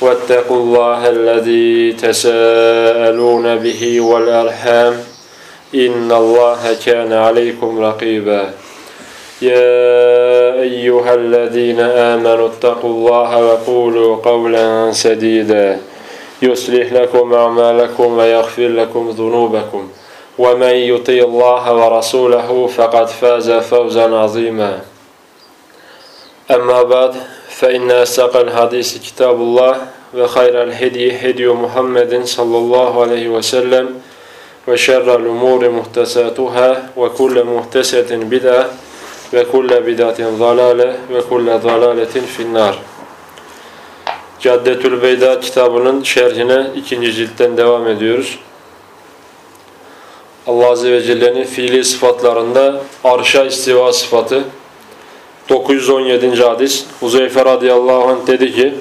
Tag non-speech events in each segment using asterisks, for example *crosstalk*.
واتقوا الله الذي تساءلون به والأرحام. إن الله كان عليكم رقيبا. يا أيها الذين آمنوا اتقوا الله وقولوا قولا سديدا. يصلح لكم أعمالكم ويغفر لكم ذنوبكم. ومن يطيع الله ورسوله فقد فاز فوزا عظيما. أما بعد فإن أصدق الحديث كتاب الله وخير الهدي هدي محمد صلى الله عليه وسلم وشر الأمور محتساتها وكل محتسة بدعة وكل بدعة ضلالة وكل ضلالة في النار Caddetül Beyda kitabının şerhine ikinci ciltten devam ediyoruz. Allah Azze ve Celle'nin fiili sıfatlarında arşa istiva sıfatı 917. hadis Huzeyfe radıyallahu anh dedi ki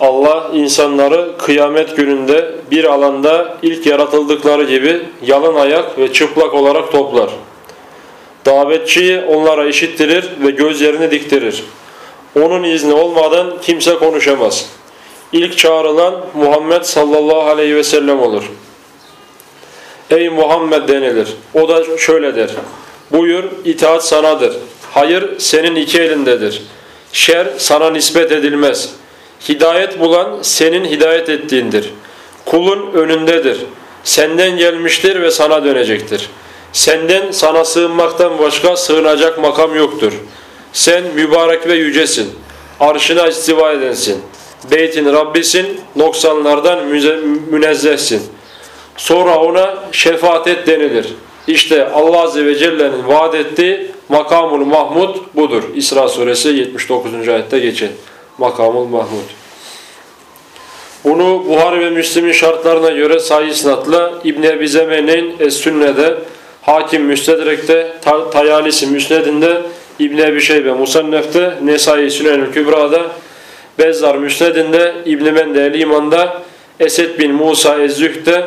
Allah insanları kıyamet gününde bir alanda ilk yaratıldıkları gibi yalın ayak ve çıplak olarak toplar. Davetçiyi onlara işittirir ve gözlerini diktirir. Onun izni olmadan kimse konuşamaz. İlk çağrılan Muhammed sallallahu aleyhi ve sellem olur. Ey Muhammed denilir. O da şöyle der. Buyur itaat sanadır. Hayır senin iki elindedir. Şer sana nispet edilmez. Hidayet bulan senin hidayet ettiğindir. Kulun önündedir. Senden gelmiştir ve sana dönecektir. Senden sana sığınmaktan başka sığınacak makam yoktur. Sen mübarek ve yücesin. Arşına istiva edensin. Beytin Rabbisin, noksanlardan münezzehsin. Sonra ona şefaat et denilir. İşte Allah Azze ve Celle'nin vaat ettiği makamul mahmud budur. İsra suresi 79. ayette geçen makamul mahmud. Bunu Buhari ve Müslim'in şartlarına göre sahih isnatla İbn Ebi Zemeneyn Es-Sünne'de, Hakim Müstedrek'te, Tayalisi Müsned'inde, İbn Ebi Şeybe Musannef'te, Nesai Sünenül Kübra'da, Bezzar Müsned'inde, İbn Mende El-İman'da, Esed bin Musa Ez-Züh'te,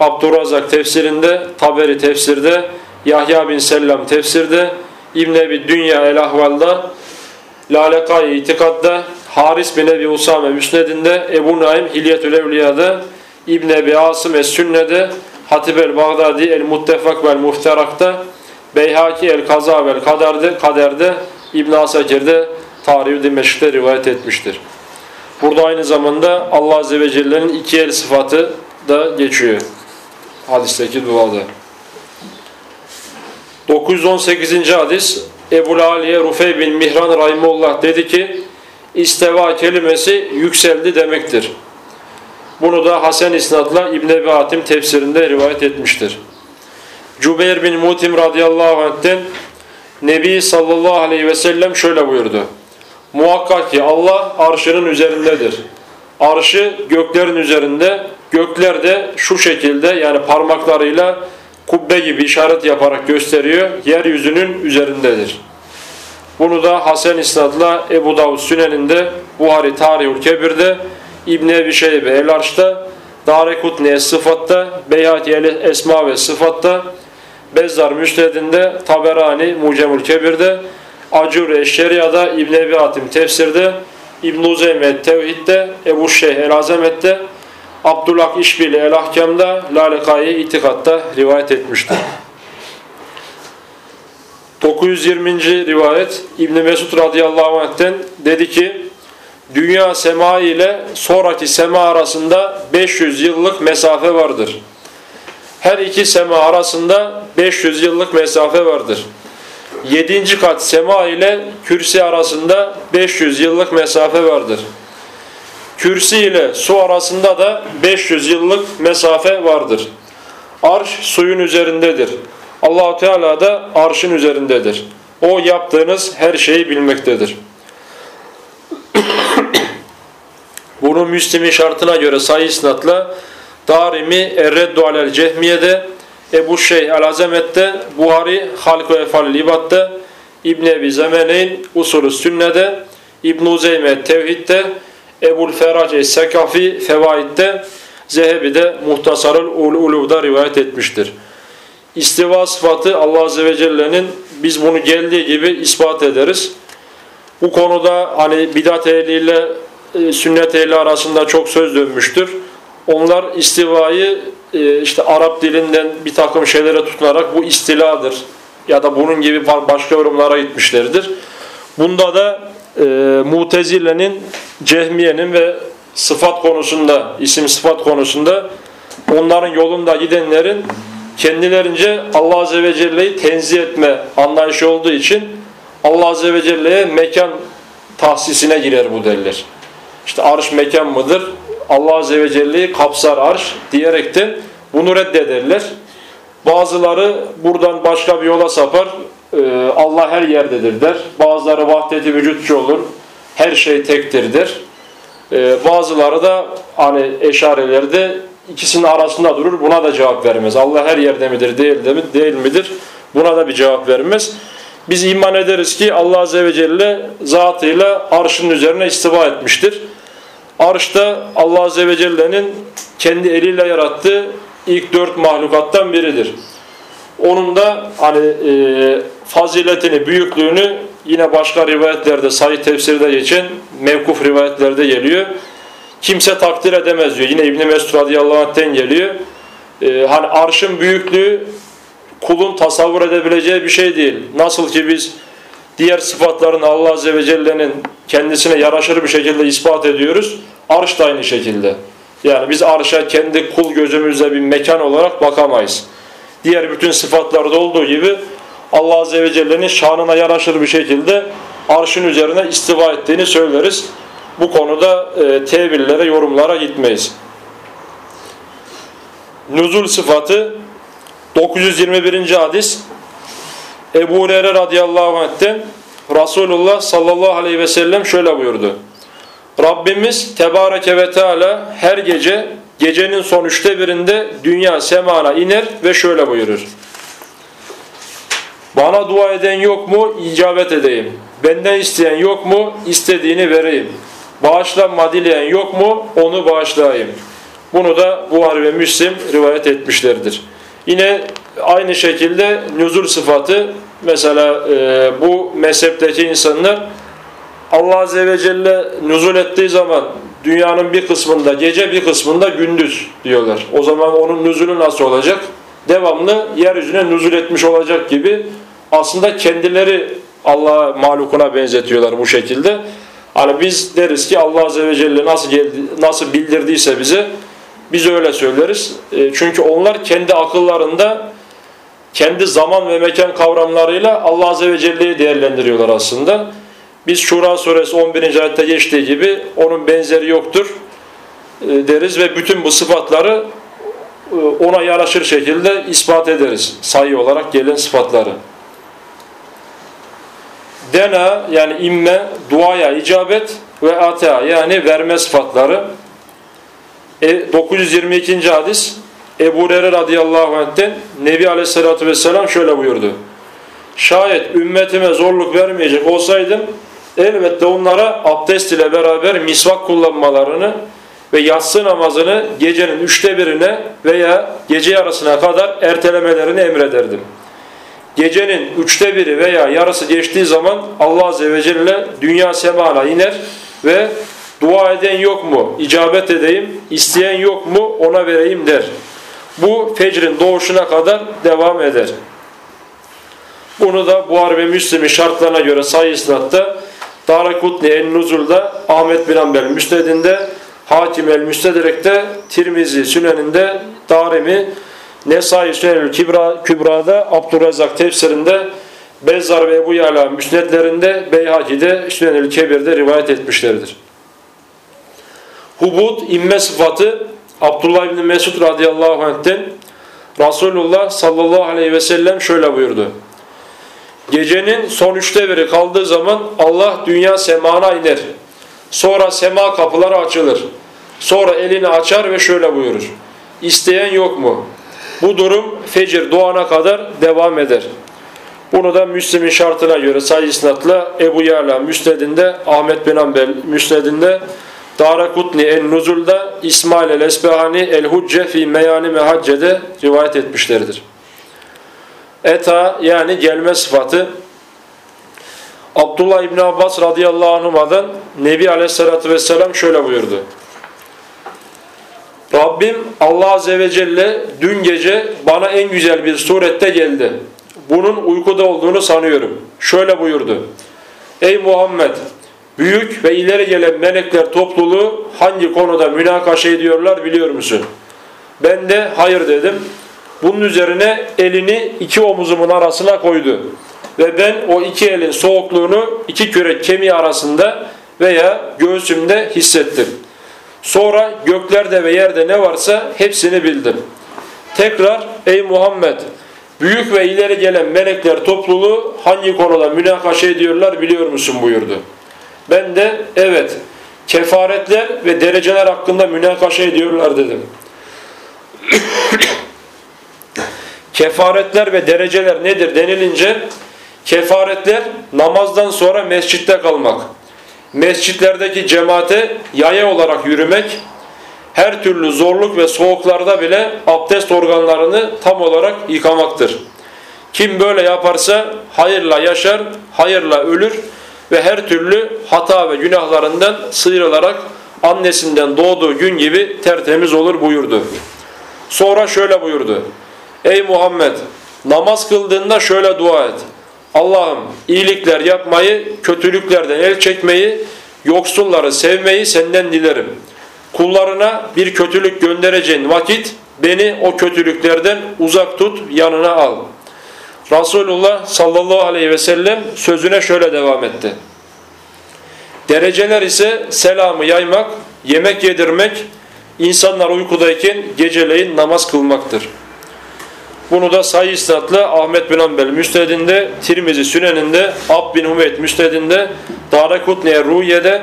Abdurrazak tefsirinde, Taberi tefsirde, Yahya bin Sellam tefsirde, İbn Ebi Dünya El-Ahval'da, Lalekai itikadda, Haris bin Ebi Usame Müsned'inde, Ebu Naim Hilyetül Evliya'da, İbn Ebi Asım Es-Sünne'de, Hatib el-Bağdadi El-Muttefak vel Muhterak'ta, Beyhaki el-Kaza vel Kader'de, Kader'de İbn Asakir'de Tarih-i Dimeşk'te rivayet etmiştir. Burada aynı zamanda Allah Azze ve Celle'nin iki el sıfatı da geçiyor. Hadisteki duada. 918. hadis Ebu Aliye Rufey bin Mihran Rahimullah dedi ki isteva kelimesi yükseldi demektir. Bunu da Hasan İsnad'la İbn Ebi Hatim tefsirinde rivayet etmiştir. Cübeyr bin Mutim radıyallahu anh'ten Nebi sallallahu aleyhi ve sellem şöyle buyurdu. Muhakkak ki Allah arşının üzerindedir. Arşı göklerin üzerinde, gökler de şu şekilde yani parmaklarıyla kubbe gibi işaret yaparak gösteriyor. Yeryüzünün üzerindedir. Bunu da Hasan İsnad'la Ebu Davud Sünen'inde, Buhari Tarihül Kebir'de, İbn Ebi Şeybe El Arş'ta, Darekutni Sıfat'ta, Beyhati El Esma ve Sıfat'ta, Bezzar Müsned'inde, Taberani Mucemül Kebir'de, Acur Eşşeriya'da, İbn Ebi Hatim Tefsir'de, İbn-i Uzeyme Tevhid'de, Ebu Şeyh El Azamet'te, Abdullah İşbili El Ahkam'da, Lalekayi İtikad'da rivayet etmiştir. 920. rivayet İbn Mesud radıyallahu anh'ten dedi ki dünya sema ile sonraki sema arasında 500 yıllık mesafe vardır. Her iki sema arasında 500 yıllık mesafe vardır. Yedinci kat sema ile kürsi arasında 500 yıllık mesafe vardır. Kürsi ile su arasında da 500 yıllık mesafe vardır. Arş suyun üzerindedir. allah Teala da arşın üzerindedir. O yaptığınız her şeyi bilmektedir. *coughs* Bunu Müslim'in şartına göre sayı isnatla Darimi Erreddu alel Cehmiye'de Ebu Şeyh el-Azemet'te Buhari Halk ve Efal Libat'ta İbn Ebi Zemeneyn Usulü Sünne'de İbn Uzeyme Tevhid'de Ebul Ferac Es-Sekafi Fevaid'de Zehebi'de Muhtasarul Uluv'da rivayet etmiştir. İstiva sıfatı Allah Azze ve Celle'nin biz bunu geldiği gibi ispat ederiz. Bu konuda hani bidat ehliyle e, sünnet ehli arasında çok söz dönmüştür. Onlar istivayı e, işte Arap dilinden bir takım şeylere tutunarak bu istiladır ya da bunun gibi başka yorumlara gitmişlerdir. Bunda da e, Mutezile'nin, Cehmiye'nin ve sıfat konusunda, isim sıfat konusunda onların yolunda gidenlerin kendilerince Allah Azze ve Celle'yi tenzih etme anlayışı olduğu için Allah Azze ve Celle'ye mekan tahsisine girer bu deliller. İşte arş mekan mıdır? Allah Azze ve Celle'yi kapsar arş diyerekten bunu reddederler. Bazıları buradan başka bir yola sapar. Ee, Allah her yerdedir der. Bazıları vahdeti vücutçu olur. Her şey tektir der. Ee, bazıları da hani eşarelerde ikisinin arasında durur. Buna da cevap vermez. Allah her yerde midir, değil, de mi, değil midir? Buna da bir cevap vermez. Biz iman ederiz ki Allah Azze ve Celle zatıyla arşın üzerine istiva etmiştir. Arş da Allah Azze ve Celle'nin kendi eliyle yarattığı ilk dört mahlukattan biridir. Onun da hani e, faziletini, büyüklüğünü yine başka rivayetlerde, sayı tefsirde geçen mevkuf rivayetlerde geliyor. Kimse takdir edemez diyor. Yine İbn-i Mesud radıyallahu anh'ten geliyor. E, hani arşın büyüklüğü kulun tasavvur edebileceği bir şey değil. Nasıl ki biz diğer sıfatlarını Allah Azze ve Celle'nin kendisine yaraşır bir şekilde ispat ediyoruz. Arş da aynı şekilde. Yani biz arşa kendi kul gözümüzle bir mekan olarak bakamayız. Diğer bütün sıfatlarda olduğu gibi Allah Azze ve Celle'nin şanına yaraşır bir şekilde arşın üzerine istiva ettiğini söyleriz. Bu konuda e, tevillere, yorumlara gitmeyiz. Nüzul sıfatı 921. hadis Ebu Hureyre radıyallahu anh'ten Resulullah sallallahu aleyhi ve sellem şöyle buyurdu. Rabbimiz Tebareke ve Teala her gece gecenin son üçte birinde dünya semana iner ve şöyle buyurur. Bana dua eden yok mu? İcabet edeyim. Benden isteyen yok mu? İstediğini vereyim. Bağışlanma dileyen yok mu? Onu bağışlayayım. Bunu da Buhari ve Müslim rivayet etmişlerdir. Yine aynı şekilde nüzul sıfatı mesela e, bu mezhepteki insanlar Allah Azze ve Celle nüzul ettiği zaman dünyanın bir kısmında gece bir kısmında gündüz diyorlar. O zaman onun nüzulü nasıl olacak? Devamlı yeryüzüne nüzul etmiş olacak gibi aslında kendileri Allah malukuna benzetiyorlar bu şekilde. Hani biz deriz ki Allah Azze ve Celle nasıl geldi, nasıl bildirdiyse bize biz öyle söyleriz. E, çünkü onlar kendi akıllarında kendi zaman ve mekan kavramlarıyla Allah Azze ve Celle'yi değerlendiriyorlar aslında. Biz Şura suresi 11. ayette geçtiği gibi onun benzeri yoktur e, deriz ve bütün bu sıfatları ona yaraşır şekilde ispat ederiz. Sayı olarak gelen sıfatları. Dena yani imme, duaya icabet ve ata yani verme sıfatları. E, 922. hadis Ebu Hureyre radıyallahu anh'ten Nebi aleyhissalatü vesselam şöyle buyurdu. Şayet ümmetime zorluk vermeyecek olsaydım elbette onlara abdest ile beraber misvak kullanmalarını ve yatsı namazını gecenin üçte birine veya gece yarısına kadar ertelemelerini emrederdim. Gecenin üçte biri veya yarısı geçtiği zaman Allah Azze ve Celle dünya semana iner ve dua eden yok mu icabet edeyim, isteyen yok mu ona vereyim der. Bu fecrin doğuşuna kadar devam eder. Bunu da Buhar ve Müslim'in şartlarına göre sayı isnatta Darakutni el-Nuzul'da Ahmet bin Ambel Müsned'inde Hakim el-Müstedrek'te Tirmizi Sünen'inde Darimi Nesai Sünenül Kübra, Kübra'da Abdurrezzak tefsirinde Bezzar ve Ebu Yala müsnetlerinde Beyhaki'de Sünenül Kebir'de rivayet etmişlerdir. Hubud, inme sıfatı Abdullah İbni Mesud radıyallahu anh'ten Resulullah sallallahu aleyhi ve sellem şöyle buyurdu. Gecenin son üçte biri kaldığı zaman Allah dünya semana iner. Sonra sema kapıları açılır. Sonra elini açar ve şöyle buyurur. İsteyen yok mu? Bu durum fecir doğana kadar devam eder. Bunu da Müslim'in şartına göre sayı isnatla Ebu Yala Müsned'inde, Ahmet bin Ambel Müsned'inde, Darakutni el-Nuzul'da, İsmail el-Esbehani el-Hucce fi meyani mehacce'de rivayet etmişlerdir. Eta yani gelme sıfatı Abdullah İbni Abbas radıyallahu anhuma'dan Nebi aleyhissalatü vesselam şöyle buyurdu. Rabbim Allah azze ve celle dün gece bana en güzel bir surette geldi. Bunun uykuda olduğunu sanıyorum. Şöyle buyurdu. Ey Muhammed! Büyük ve ileri gelen melekler topluluğu hangi konuda münakaşa ediyorlar biliyor musun? Ben de hayır dedim. Bunun üzerine elini iki omuzumun arasına koydu. Ve ben o iki elin soğukluğunu iki kürek kemiği arasında veya göğsümde hissettim. Sonra göklerde ve yerde ne varsa hepsini bildim. Tekrar ey Muhammed büyük ve ileri gelen melekler topluluğu hangi konuda münakaşa ediyorlar biliyor musun buyurdu. Ben de evet kefaretler ve dereceler hakkında münakaşa ediyorlar dedim. *coughs* kefaretler ve dereceler nedir denilince kefaretler namazdan sonra mescitte kalmak mescitlerdeki cemaate yaya olarak yürümek, her türlü zorluk ve soğuklarda bile abdest organlarını tam olarak yıkamaktır. Kim böyle yaparsa hayırla yaşar, hayırla ölür ve her türlü hata ve günahlarından sıyrılarak annesinden doğduğu gün gibi tertemiz olur buyurdu. Sonra şöyle buyurdu. Ey Muhammed namaz kıldığında şöyle dua et. Allah'ım iyilikler yapmayı, kötülüklerden el çekmeyi, yoksulları sevmeyi senden dilerim. Kullarına bir kötülük göndereceğin vakit beni o kötülüklerden uzak tut, yanına al. Resulullah sallallahu aleyhi ve sellem sözüne şöyle devam etti. Dereceler ise selamı yaymak, yemek yedirmek, insanlar uykudayken geceleyin namaz kılmaktır.'' Bunu da sayı isnatlı Ahmet bin Ambel Müstedinde, Tirmizi Süneninde, Ab bin Hümeyt Müstedinde, Darakutniye Ruhiye'de,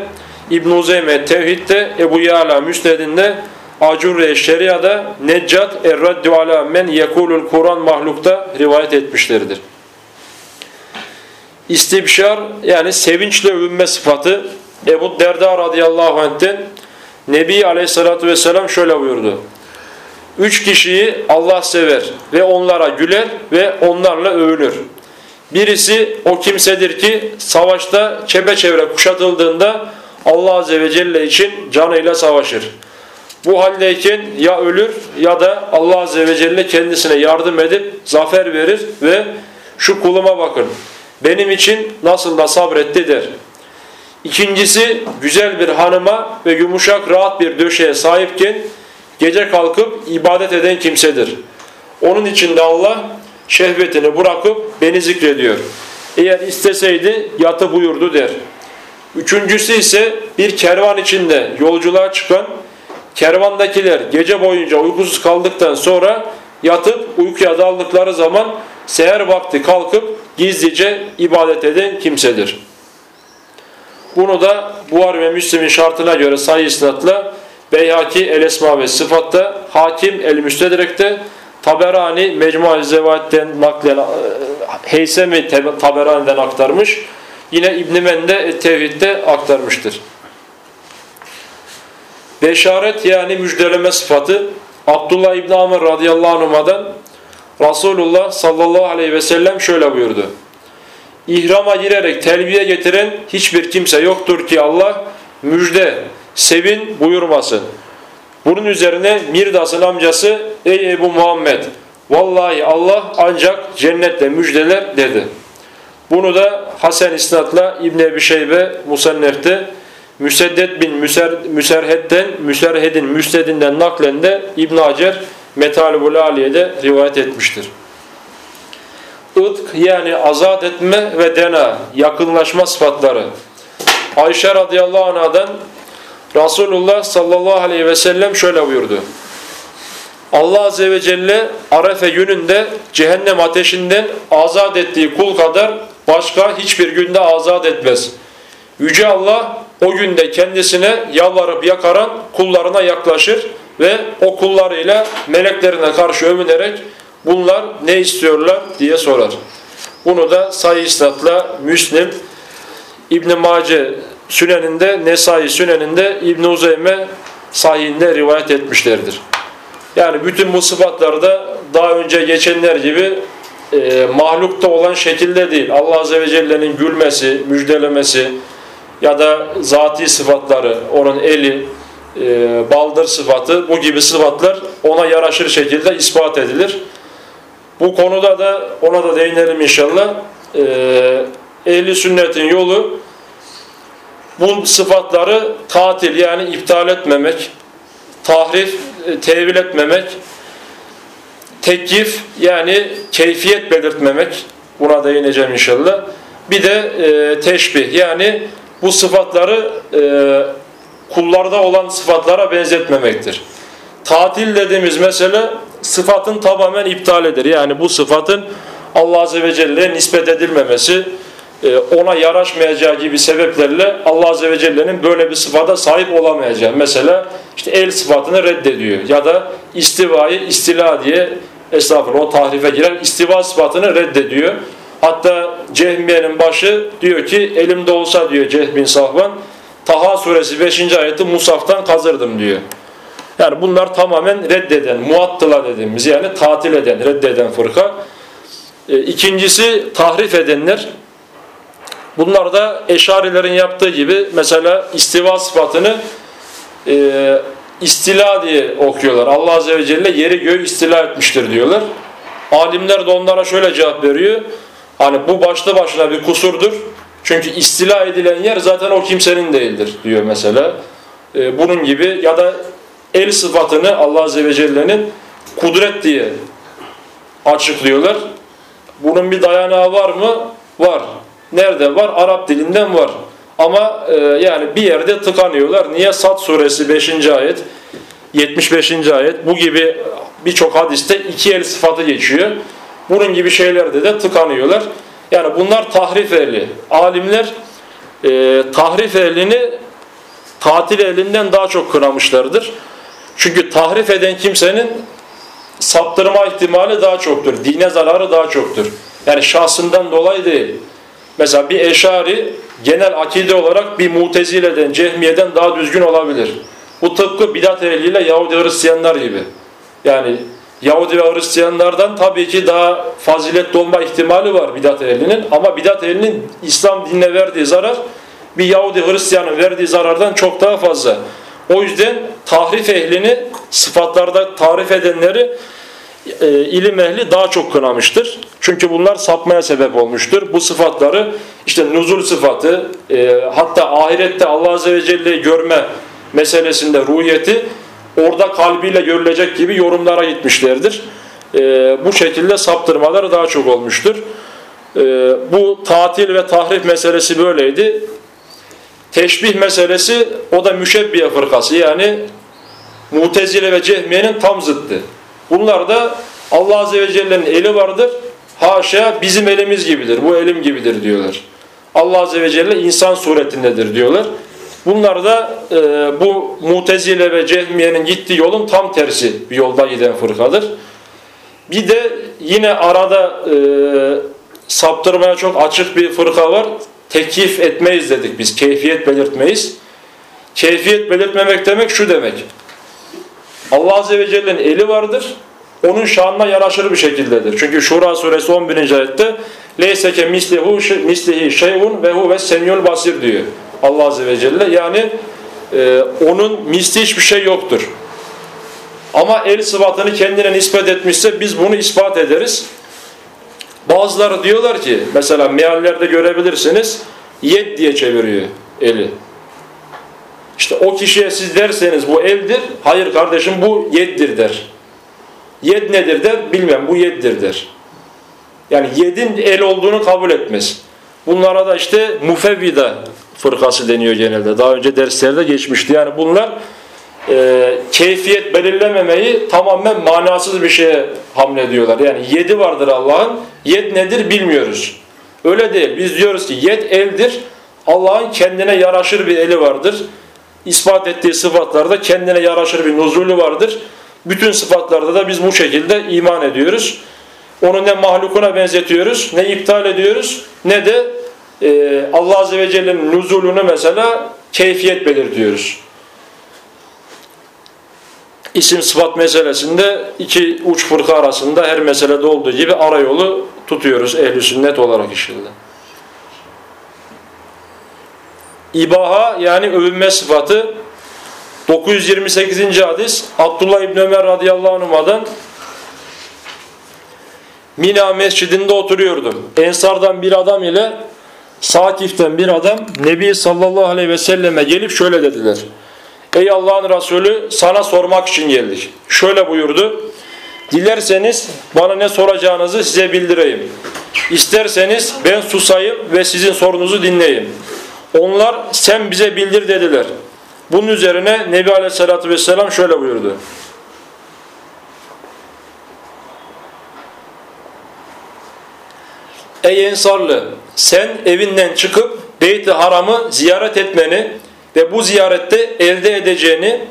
İbn-i Uzeyme Tevhid'de, Ebu Yala Müstedinde, Acurre Şeria'da, Neccat Erraddü ala men yekulul Kur'an mahlukta rivayet etmişlerdir. İstibşar yani sevinçle övünme sıfatı Ebu Derda radıyallahu anh'ten Nebi aleyhissalatü vesselam şöyle buyurdu. Üç kişiyi Allah sever ve onlara güler ve onlarla övünür. Birisi o kimsedir ki savaşta çepeçevre kuşatıldığında Allah Azze ve Celle için canıyla savaşır. Bu haldeyken ya ölür ya da Allah Azze ve Celle kendisine yardım edip zafer verir ve şu kuluma bakın benim için nasıl da sabretti der. İkincisi güzel bir hanıma ve yumuşak rahat bir döşeye sahipken gece kalkıp ibadet eden kimsedir. Onun için de Allah şehvetini bırakıp beni zikrediyor. Eğer isteseydi yatı buyurdu der. Üçüncüsü ise bir kervan içinde yolculuğa çıkan kervandakiler gece boyunca uykusuz kaldıktan sonra yatıp uykuya daldıkları zaman seher vakti kalkıp gizlice ibadet eden kimsedir. Bunu da Buhar ve Müslim'in şartına göre sayı isnatla Beyhaki El Esma ve Sıfat'ta, Hakim El Müstedrek'te, Taberani Mecmu-i Zevat'ten naklen e, Heysemi Taberani'den aktarmış. Yine İbn Mende Tevhid'de aktarmıştır. Beşaret yani müjdeleme sıfatı Abdullah İbn Amr radıyallahu anh'dan Resulullah sallallahu aleyhi ve sellem şöyle buyurdu. İhrama girerek telbiye getiren hiçbir kimse yoktur ki Allah müjde sevin buyurmasın. Bunun üzerine Mirdas'ın amcası ey Ebu Muhammed vallahi Allah ancak cennetle müjdeler dedi. Bunu da Hasan İsnat'la İbn Ebi Şeybe Musannef'te Müseddet bin Müser, Müserhed'den Müserhed'in Müstedinden naklen de İbn Hacer Metalibul Aliye'de rivayet etmiştir. ıtk yani azat etme ve dena yakınlaşma sıfatları. Ayşe radıyallahu anhadan Resulullah sallallahu aleyhi ve sellem şöyle buyurdu. Allah azze ve celle Arefe gününde cehennem ateşinden azat ettiği kul kadar başka hiçbir günde azat etmez. Yüce Allah o günde kendisine yalvarıp yakaran kullarına yaklaşır ve o kullarıyla meleklerine karşı övünerek bunlar ne istiyorlar diye sorar. Bunu da sayı isnatla Müslim, İbn-i Mace Süneninde, Nesai Süneninde, İbn-i Uzeyme sahihinde rivayet etmişlerdir. Yani bütün bu sıfatlarda daha önce geçenler gibi e, mahlukta olan şekilde değil. Allah Azze ve Celle'nin gülmesi, müjdelemesi ya da zati sıfatları, onun eli, e, baldır sıfatı bu gibi sıfatlar ona yaraşır şekilde ispat edilir. Bu konuda da ona da değinelim inşallah. E, ehli sünnetin yolu bu sıfatları tatil yani iptal etmemek, tahrif, e, tevil etmemek, teklif yani keyfiyet belirtmemek, buna değineceğim inşallah. Bir de e, teşbih yani bu sıfatları e, kullarda olan sıfatlara benzetmemektir. Tatil dediğimiz mesele sıfatın tamamen iptal eder. Yani bu sıfatın Allah Azze ve Celle'ye nispet edilmemesi, ona yaraşmayacağı gibi sebeplerle Allah Azze ve Celle'nin böyle bir sıfata sahip olamayacağı. Mesela işte el sıfatını reddediyor ya da istivayı istila diye estağfurullah o tahrife giren istiva sıfatını reddediyor. Hatta Cehmiye'nin başı diyor ki elimde olsa diyor Cehbin Sahvan Taha suresi 5. ayeti Musaf'tan kazırdım diyor. Yani bunlar tamamen reddeden, muattıla dediğimiz yani tatil eden, reddeden fırka. E, ikincisi tahrif edenler. Bunlar da eşarilerin yaptığı gibi mesela istiva sıfatını e, istila diye okuyorlar. Allah Azze ve Celle yeri göğü istila etmiştir diyorlar. Alimler de onlara şöyle cevap veriyor. Hani bu başlı başına bir kusurdur. Çünkü istila edilen yer zaten o kimsenin değildir diyor mesela. Ee, bunun gibi ya da el sıfatını Allah Azze ve Celle'nin kudret diye açıklıyorlar. Bunun bir dayanağı var mı? Var. Nerede var? Arap dilinden var. Ama e, yani bir yerde tıkanıyorlar. Niye? Sad suresi 5. ayet, 75. ayet bu gibi birçok hadiste iki el sıfatı geçiyor. Bunun gibi şeylerde de tıkanıyorlar. Yani bunlar tahrif ehli. Alimler e, tahrif ehlini tatil elinden daha çok kınamışlardır. Çünkü tahrif eden kimsenin saptırma ihtimali daha çoktur. Dine zararı daha çoktur. Yani şahsından dolayı değil. Mesela bir eşari genel akide olarak bir mutezileden, cehmiyeden daha düzgün olabilir. Bu tıpkı bidat ehliyle Yahudi Hristiyanlar gibi. Yani Yahudi ve Hristiyanlardan tabii ki daha faziletli olma ihtimali var bidat ehlinin. Ama bidat ehlinin İslam dinine verdiği zarar bir Yahudi Hristiyanın verdiği zarardan çok daha fazla. O yüzden tahrif ehlini sıfatlarda tarif edenleri e, ilim ehli daha çok kınamıştır. Çünkü bunlar sapmaya sebep olmuştur. Bu sıfatları işte nuzul sıfatı e, hatta ahirette Allah Azze ve Celle'yi görme meselesinde ruhiyeti orada kalbiyle görülecek gibi yorumlara gitmişlerdir. E, bu şekilde saptırmaları daha çok olmuştur. E, bu tatil ve tahrif meselesi böyleydi. Teşbih meselesi o da müşebbiye fırkası yani Mutezile ve Cehmiye'nin tam zıttı. Bunlar da Allah Azze ve Celle'nin eli vardır. Haşa bizim elimiz gibidir, bu elim gibidir diyorlar. Allah Azze ve Celle insan suretindedir diyorlar. Bunlar da e, bu Mutezile ve Cehmiye'nin gittiği yolun tam tersi bir yolda giden fırkadır. Bir de yine arada e, saptırmaya çok açık bir fırka var. Tekif etmeyiz dedik biz. Keyfiyet belirtmeyiz. Keyfiyet belirtmemek demek şu demek. Allah Azze ve Celle'nin eli vardır. Onun şanına yaraşır bir şekildedir. Çünkü Şura suresi 11. ayette leyseke mislihu mislihi şeyun ve huve semiyul basir diyor. Allah Azze ve Celle. Yani e, onun misli hiçbir şey yoktur. Ama el sıfatını kendine nispet etmişse biz bunu ispat ederiz. Bazıları diyorlar ki mesela meallerde görebilirsiniz yed diye çeviriyor eli. İşte o kişiye siz derseniz bu evdir. Hayır kardeşim bu yeddir der. Yed nedir der. Bilmem bu yeddir der. Yani yedin el olduğunu kabul etmez. Bunlara da işte mufevvida fırkası deniyor genelde. Daha önce derslerde geçmişti. Yani bunlar e, keyfiyet belirlememeyi tamamen manasız bir şeye hamlediyorlar. Yani yedi vardır Allah'ın. Yed nedir bilmiyoruz. Öyle değil. Biz diyoruz ki yed eldir. Allah'ın kendine yaraşır bir eli vardır. İspat ettiği sıfatlarda kendine yaraşır bir nuzulü vardır. Bütün sıfatlarda da biz bu şekilde iman ediyoruz. Onu ne mahlukuna benzetiyoruz, ne iptal ediyoruz, ne de e, Allah Azze ve Celle'nin nuzulunu mesela keyfiyet belirtiyoruz. İsim sıfat meselesinde iki uç fırka arasında her meselede olduğu gibi arayolu tutuyoruz ehli sünnet olarak inşallah. İbaha yani övünme sıfatı 928. hadis Abdullah İbni Ömer radıyallahu anh'dan Mina mescidinde oturuyordum. Ensardan bir adam ile Sakif'ten bir adam Nebi sallallahu aleyhi ve selleme gelip şöyle dediler. Ey Allah'ın Resulü sana sormak için geldik. Şöyle buyurdu. Dilerseniz bana ne soracağınızı size bildireyim. İsterseniz ben susayım ve sizin sorunuzu dinleyeyim. Onlar sen bize bildir dediler. Bunun üzerine Nebi Aleyhisselatü Vesselam şöyle buyurdu. Ey Ensarlı sen evinden çıkıp Beyt-i Haram'ı ziyaret etmeni ve bu ziyarette elde edeceğini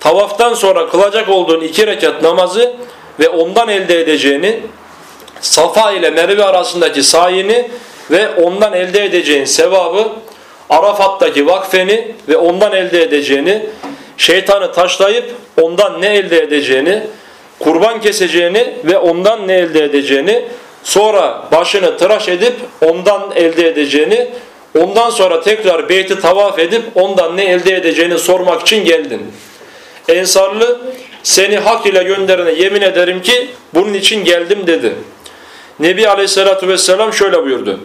tavaftan sonra kılacak olduğun iki rekat namazı ve ondan elde edeceğini Safa ile Merve arasındaki sayini ve ondan elde edeceğin sevabı Arafat'taki vakfeni ve ondan elde edeceğini şeytanı taşlayıp ondan ne elde edeceğini kurban keseceğini ve ondan ne elde edeceğini sonra başını tıraş edip ondan elde edeceğini ondan sonra tekrar beyti tavaf edip ondan ne elde edeceğini sormak için geldin. Ensarlı seni hak ile gönderene yemin ederim ki bunun için geldim dedi. Nebi Aleyhisselatü Vesselam şöyle buyurdu.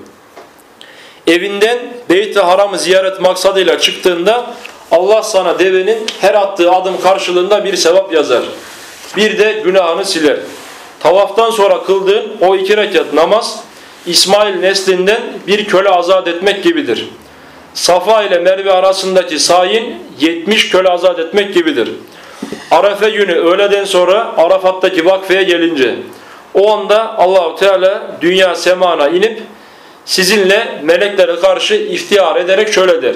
Evinden Beyt-i Haram'ı ziyaret maksadıyla çıktığında Allah sana devenin her attığı adım karşılığında bir sevap yazar. Bir de günahını siler. Tavaftan sonra kıldığın o iki rekat namaz İsmail neslinden bir köle azat etmek gibidir. Safa ile Merve arasındaki sayin 70 köle azat etmek gibidir. Arefe günü öğleden sonra Arafat'taki vakfeye gelince o anda Allahu Teala dünya semana inip sizinle meleklere karşı iftihar ederek şöyle der.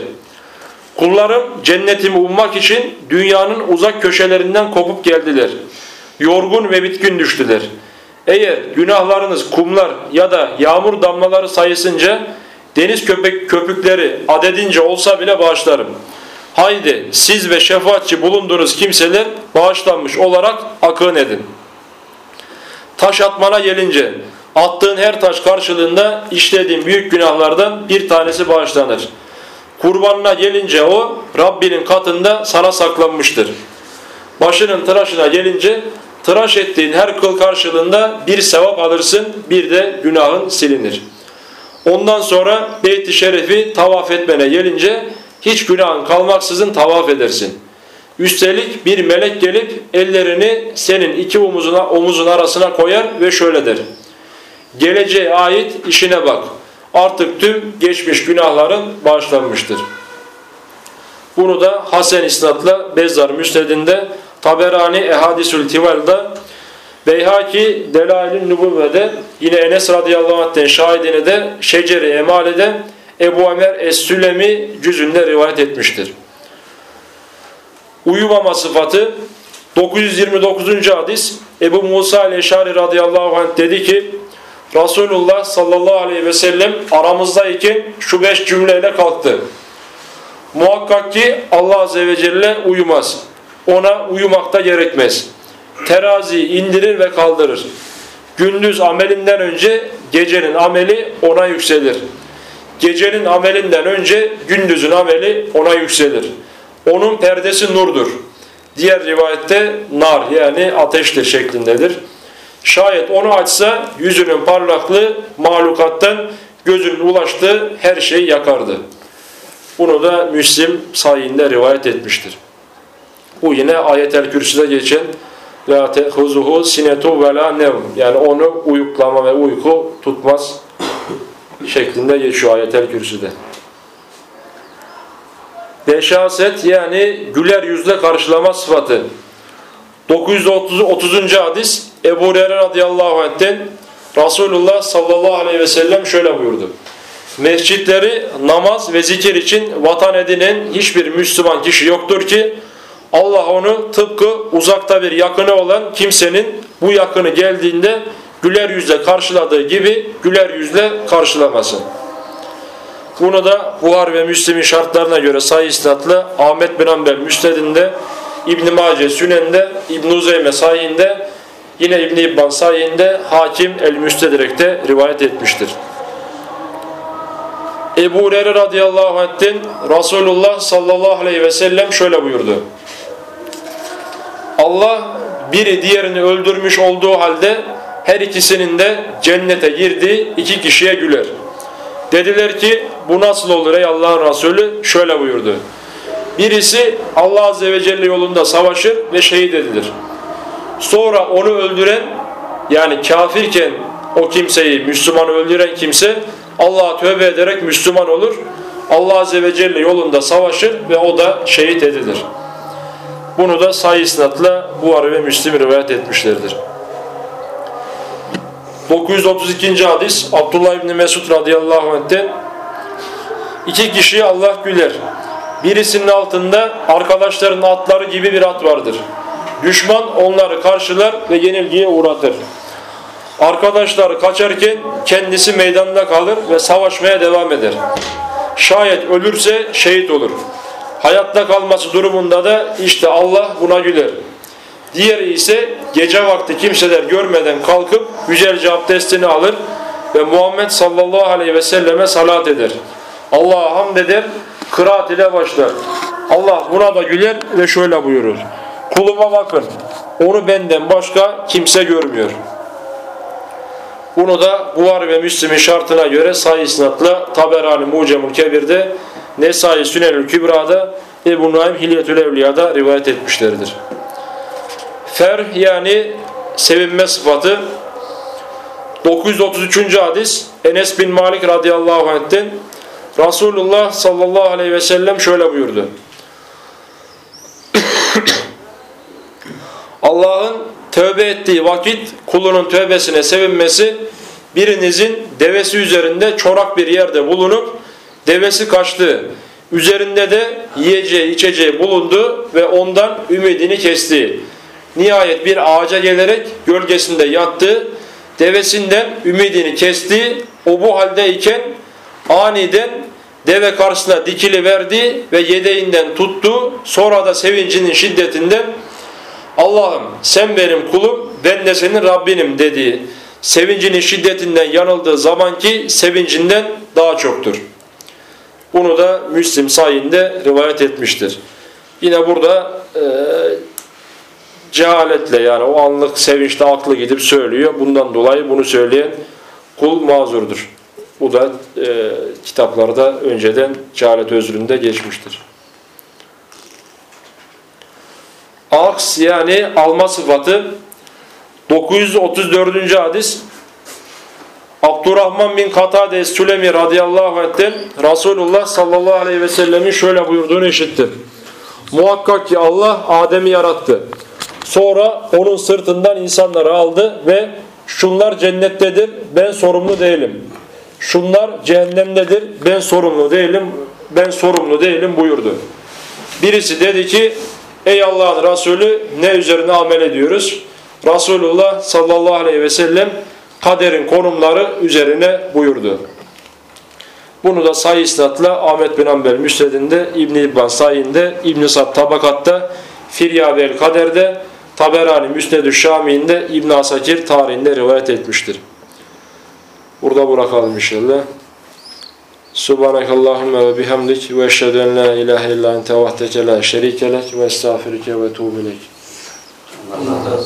Kullarım cennetimi ummak için dünyanın uzak köşelerinden kopup geldiler. Yorgun ve bitkin düştüler. Eğer günahlarınız kumlar ya da yağmur damlaları sayısınca deniz köpek köpükleri adedince olsa bile bağışlarım. Haydi siz ve şefaatçi bulunduğunuz kimseler bağışlanmış olarak akın edin. Taş atmana gelince attığın her taş karşılığında işlediğin büyük günahlardan bir tanesi bağışlanır. Kurbanına gelince o Rabbinin katında sana saklanmıştır. Başının tıraşına gelince tıraş ettiğin her kıl karşılığında bir sevap alırsın bir de günahın silinir. Ondan sonra Beyt-i Şerif'i tavaf etmene gelince hiç günahın kalmaksızın tavaf edersin. Üstelik bir melek gelip ellerini senin iki omuzuna, omuzun arasına koyar ve şöyle der. Geleceğe ait işine bak. Artık tüm geçmiş günahların bağışlanmıştır. Bunu da Hasan İsnat'la Bezzar Müsned'inde Taberani Ehadisül Tival'da Beyhaki Delail'in Nubuvve'de yine Enes radıyallahu anh'ten şahidini de Şeceri Emale'de Ebu Ömer Es-Sülemi cüzünde rivayet etmiştir. Uyumama sıfatı 929. hadis Ebu Musa el-Eşari radıyallahu anh dedi ki Resulullah sallallahu aleyhi ve sellem aramızdayken şu beş cümleyle kalktı. Muhakkak ki Allah azze ve celle uyumaz. Ona uyumakta gerekmez. Terazi indirir ve kaldırır. Gündüz amelinden önce gecenin ameli ona yükselir. Gecenin amelinden önce gündüzün ameli ona yükselir. Onun perdesi nurdur. Diğer rivayette nar yani ateştir şeklindedir. Şayet onu açsa yüzünün parlaklığı mahlukattan gözünün ulaştığı her şeyi yakardı. Bunu da Müslim sayinde rivayet etmiştir. Bu yine ayet-el kürsüde geçen la tehuzuhu sinetu ve la. Yani onu uyuklama ve uyku tutmaz şeklinde geçiyor ayetel kürsüde. Beşaset yani güler yüzle karşılama sıfatı. 930. hadis Ebu Hureyre radıyallahu anh'ten Resulullah sallallahu aleyhi ve sellem şöyle buyurdu. Mescitleri namaz ve zikir için vatan edinen hiçbir Müslüman kişi yoktur ki Allah onu tıpkı uzakta bir yakını olan kimsenin bu yakını geldiğinde güler yüzle karşıladığı gibi güler yüzle karşılamasın. Bunu da Buhar ve Müslim'in şartlarına göre sayı isnatlı Ahmet bin Ambel Müsted'inde, İbn-i Mace Sünen'de, İbn-i Uzeyme sayinde, yine İbn-i İbban sayinde Hakim el-Müstedrek'te rivayet etmiştir. Ebu Hureyre radıyallahu anh'ten Resulullah sallallahu aleyhi ve sellem şöyle buyurdu. Allah biri diğerini öldürmüş olduğu halde her ikisinin de cennete girdiği iki kişiye güler. Dediler ki bu nasıl olur ey Allah'ın Resulü? Şöyle buyurdu. Birisi Allah Azze ve Celle yolunda savaşır ve şehit edilir. Sonra onu öldüren yani kafirken o kimseyi Müslümanı öldüren kimse Allah'a tövbe ederek Müslüman olur. Allah Azze ve Celle yolunda savaşır ve o da şehit edilir. Bunu da sayı isnatla Buhari ve Müslim rivayet etmişlerdir. 932. hadis Abdullah İbni Mesud radıyallahu anh'ten iki kişiye Allah güler. Birisinin altında arkadaşların atları gibi bir at vardır. Düşman onları karşılar ve yenilgiye uğratır. Arkadaşları kaçarken kendisi meydanda kalır ve savaşmaya devam eder. Şayet ölürse şehit olur. Hayatta kalması durumunda da işte Allah buna güler. Diğeri ise gece vakti kimseler görmeden kalkıp güzelce abdestini alır ve Muhammed sallallahu aleyhi ve selleme salat eder. Allah'a hamd eder, kıraat ile başlar. Allah buna da güler ve şöyle buyurur. Kuluma bakın, onu benden başka kimse görmüyor. Bunu da Buhari ve Müslim'in şartına göre sayı isnatla Taberani Mucemul Kebir'de, Nesai Sünenül Kübra'da, Ebu Naim Hilyetül Evliya'da rivayet etmişlerdir. Fer yani sevinme sıfatı 933. hadis Enes bin Malik radıyallahu anh'ten Resulullah sallallahu aleyhi ve sellem şöyle buyurdu. Allah'ın tövbe ettiği vakit kulunun tövbesine sevinmesi birinizin devesi üzerinde çorak bir yerde bulunup devesi kaçtı. Üzerinde de yiyeceği içeceği bulundu ve ondan ümidini kesti. Nihayet bir ağaca gelerek gölgesinde yattı. Devesinden ümidini kesti. O bu haldeyken aniden deve karşısına dikili verdi ve yedeğinden tuttu. Sonra da sevincinin şiddetinden Allah'ım sen benim kulum ben de senin Rabbinim dedi. Sevincinin şiddetinden yanıldığı zamanki sevincinden daha çoktur. Bunu da Müslim sayinde rivayet etmiştir. Yine burada e, cehaletle yani o anlık sevinçte aklı gidip söylüyor. Bundan dolayı bunu söyleyen kul mazurdur. Bu da e, kitaplarda önceden cehalet özründe geçmiştir. Aks yani alma sıfatı 934. hadis Abdurrahman bin Katade Sülemi radıyallahu anh'ten Resulullah sallallahu aleyhi ve sellemin şöyle buyurduğunu işittim. Muhakkak ki Allah Adem'i yarattı. Sonra onun sırtından insanları aldı ve şunlar cennettedir ben sorumlu değilim. Şunlar cehennemdedir ben sorumlu değilim ben sorumlu değilim buyurdu. Birisi dedi ki ey Allah'ın Resulü ne üzerine amel ediyoruz? Resulullah sallallahu aleyhi ve sellem kaderin konumları üzerine buyurdu. Bunu da sayı isnatla Ahmet bin Ambel Müsned'inde, İbn-i İbban sayinde, İbn-i Sad tabakatta, Firyabel kaderde, Taberani Müsned-ü Şami'inde, İbn Asakir tarihinde rivayet etmiştir. Burada bırakalım inşallah. Subhanakallahümme ve bihamdik ve eşhedü en la ilahe illa ente vahdeke la şerike lek ve estağfirüke ve tuğbilek. Allah.